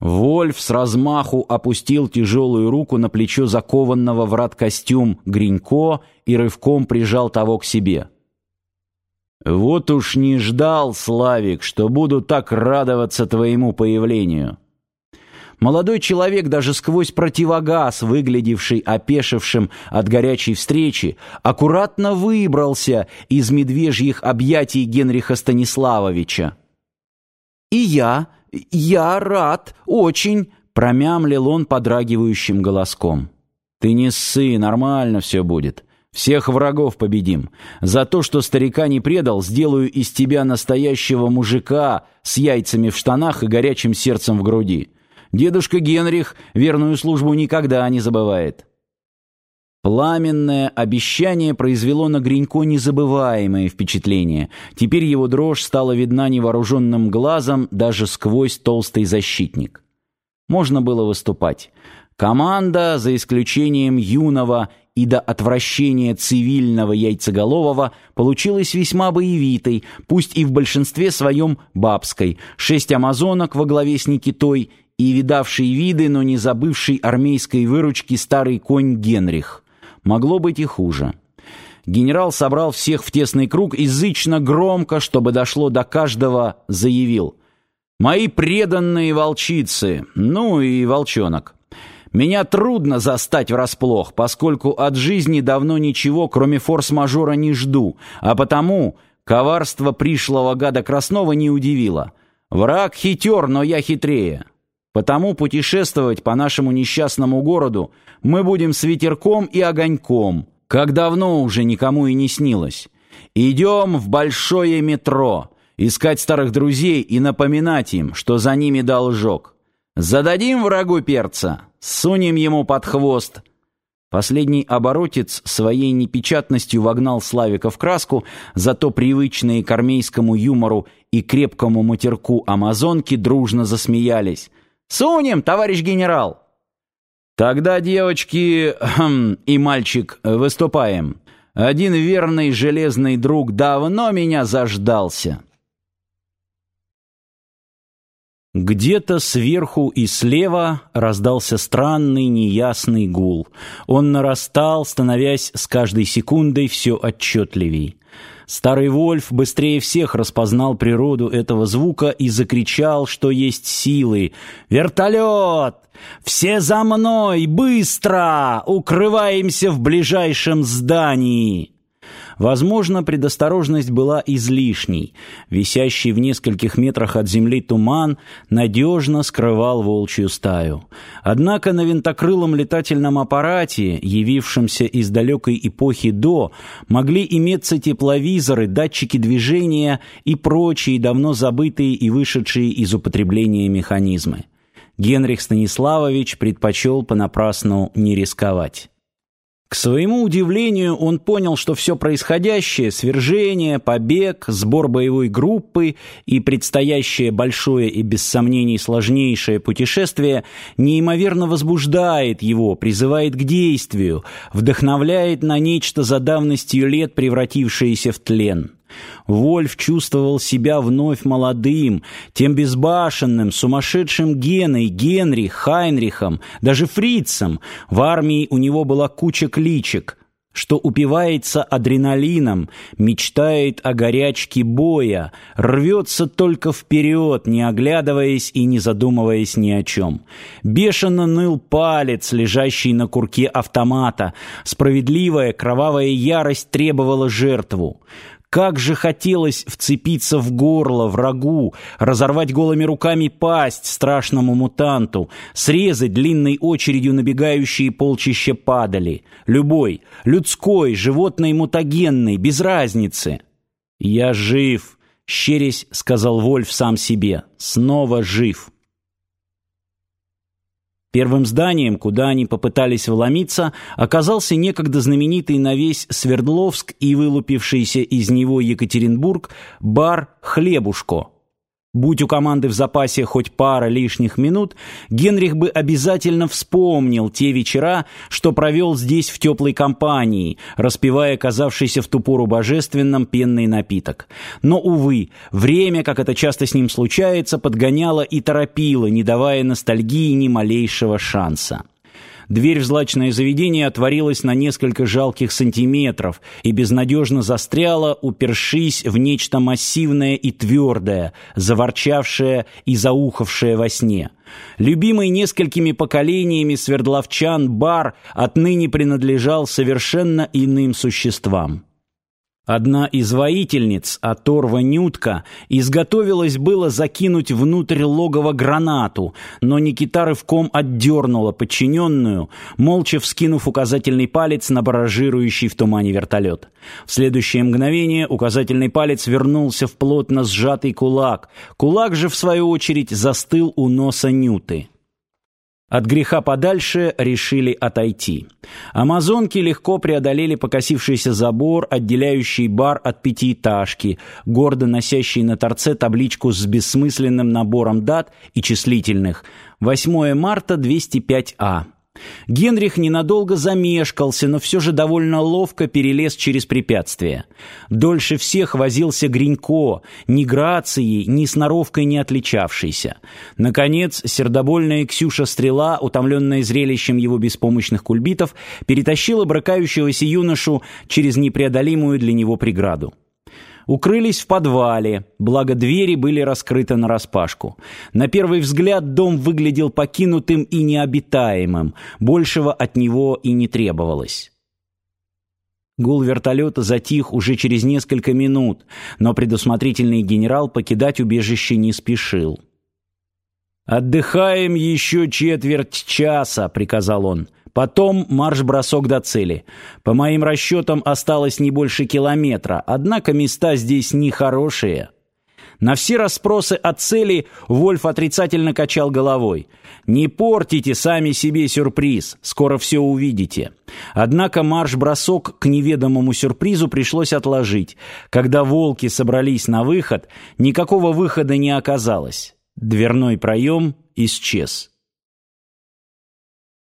Вольф с размаху опустил тяжелую руку на плечо закованного в рад костюм Гринько и рывком прижал того к себе. «Вот уж не ждал, Славик, что буду так радоваться твоему появлению». Молодой человек даже сквозь противогаз, выглядевший опешившим от горячей встречи, аккуратно выбрался из медвежьих объятий Генриха Станиславовича. «И я, я рад, очень», — промямлил он подрагивающим голоском. «Ты не ссы, нормально все будет. Всех врагов победим. За то, что старика не предал, сделаю из тебя настоящего мужика с яйцами в штанах и горячим сердцем в груди». Дедушка Генрих верную службу никогда не забывает. Пламенное обещание произвело на Гринько незабываемое впечатление. Теперь его дрожь стала видна невооруженным глазом даже сквозь толстый защитник. Можно было выступать. Команда, за исключением юного и до отвращения цивильного яйцеголового, получилась весьма боевитой, пусть и в большинстве своем бабской. Шесть амазонок во главе с Никитой – и видавший виды, но не забывший армейской выручки старый конь Генрих. Могло быть и хуже. Генерал собрал всех в тесный круг и зычно громко, чтобы дошло до каждого, заявил. «Мои преданные волчицы, ну и волчонок, меня трудно застать врасплох, поскольку от жизни давно ничего, кроме форс-мажора, не жду, а потому коварство пришлого гада Краснова не удивило. Враг хитер, но я хитрее». Потому путешествовать по нашему несчастному городу мы будем с ветерком и огоньком, как давно уже никому и не снилось. Идем в большое метро, искать старых друзей и напоминать им, что за ними должок. Зададим врагу перца, сунем ему под хвост. Последний оборотец своей непечатностью вогнал Славика в краску, зато привычные к армейскому юмору и крепкому матерку амазонки дружно засмеялись — Сунем, товарищ генерал!» «Тогда, девочки хм, и мальчик, выступаем. Один верный железный друг давно меня заждался». Где-то сверху и слева раздался странный неясный гул. Он нарастал, становясь с каждой секундой все отчетливей. Старый Вольф быстрее всех распознал природу этого звука и закричал, что есть силы. «Вертолет! Все за мной! Быстро! Укрываемся в ближайшем здании!» Возможно, предосторожность была излишней. Висящий в нескольких метрах от земли туман надежно скрывал волчью стаю. Однако на винтокрылом летательном аппарате, явившемся из далекой эпохи до, могли иметься тепловизоры, датчики движения и прочие давно забытые и вышедшие из употребления механизмы. Генрих Станиславович предпочел понапрасну не рисковать. К своему удивлению, он понял, что все происходящее, свержение, побег, сбор боевой группы и предстоящее большое и без сомнений сложнейшее путешествие неимоверно возбуждает его, призывает к действию, вдохновляет на нечто за давностью лет превратившееся в тлен. Вольф чувствовал себя вновь молодым, тем безбашенным, сумасшедшим Геной, Генри, Хайнрихом, даже Фрицем. В армии у него была куча кличек, что упивается адреналином, мечтает о горячке боя, рвется только вперед, не оглядываясь и не задумываясь ни о чем. Бешено ныл палец, лежащий на курке автомата. Справедливая кровавая ярость требовала жертву. Как же хотелось вцепиться в горло врагу, разорвать голыми руками пасть страшному мутанту, срезать длинной очередью набегающие полчища падали. Любой, людской, животный, мутагенный, без разницы. «Я жив», — щерясь сказал Вольф сам себе, — «снова жив». Первым зданием, куда они попытались вломиться, оказался некогда знаменитый на весь Свердловск и вылупившийся из него Екатеринбург бар «Хлебушко». Будь у команды в запасе хоть пара лишних минут, Генрих бы обязательно вспомнил те вечера, что провел здесь в теплой компании, распивая казавшийся в ту пору божественным пенный напиток. Но, увы, время, как это часто с ним случается, подгоняло и торопило, не давая ностальгии ни малейшего шанса. Дверь в злачное заведение отворилась на несколько жалких сантиметров и безнадежно застряла, упершись в нечто массивное и твердое, заворчавшее и заухавшее во сне. Любимый несколькими поколениями свердловчан бар отныне принадлежал совершенно иным существам. Одна из воительниц, оторва Нютка, изготовилась было закинуть внутрь логова гранату, но Никита рывком отдернула подчиненную, молча вскинув указательный палец на баражирующий в тумане вертолет. В следующее мгновение указательный палец вернулся в плотно сжатый кулак. Кулак же, в свою очередь, застыл у носа Нюты. От греха подальше решили отойти. Амазонки легко преодолели покосившийся забор, отделяющий бар от пятиэтажки, гордо носящий на торце табличку с бессмысленным набором дат и числительных. 8 марта 205А. Генрих ненадолго замешкался, но все же довольно ловко перелез через препятствие. Дольше всех возился Гринько, ни грацией, ни сноровкой не отличавшийся. Наконец, сердобольная Ксюша Стрела, утомленная зрелищем его беспомощных кульбитов, перетащила брыкающегося юношу через непреодолимую для него преграду. Укрылись в подвале, благо двери были раскрыты нараспашку. На первый взгляд дом выглядел покинутым и необитаемым, большего от него и не требовалось. Гул вертолета затих уже через несколько минут, но предусмотрительный генерал покидать убежище не спешил. «Отдыхаем еще четверть часа», — приказал он. Потом марш-бросок до цели. По моим расчетам осталось не больше километра, однако места здесь нехорошие. На все расспросы о цели Вольф отрицательно качал головой. «Не портите сами себе сюрприз, скоро все увидите». Однако марш-бросок к неведомому сюрпризу пришлось отложить. Когда волки собрались на выход, никакого выхода не оказалось. Дверной проем исчез.